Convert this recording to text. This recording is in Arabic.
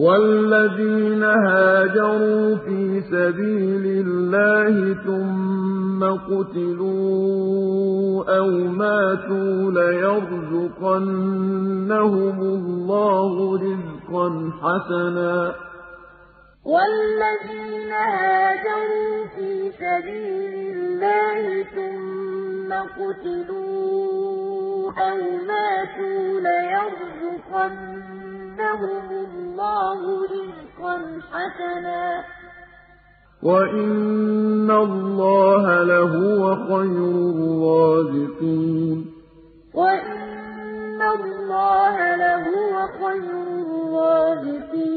وَالَّذِينَ هَاجَرُوا فِي سَبِيلِ اللَّهِ ثُمَّ قُتِلُوا أَوْ مَاتُوا لَيَرْزُقَنَّهُمُ اللَّهُ رِزْقًا حَسَنًا ۚ. وَالَّذِينَ هَاجَرُوا فِي سَبِيلِ اللَّهِ ثُمَّ قُتِلُوا أَوْ مَاتُوا لَيَرْزُقَنَّهُمُ اللَّهُ رِزْقًا حَسَنًا ۚ. وَإِنَّ اللَّهَ لَهُوَ خَيْرُ الرَّازِقِينَ. وَإِنَّ اللَّهَ لَهُوَ خَيْرُ الرَّازِقِينَ.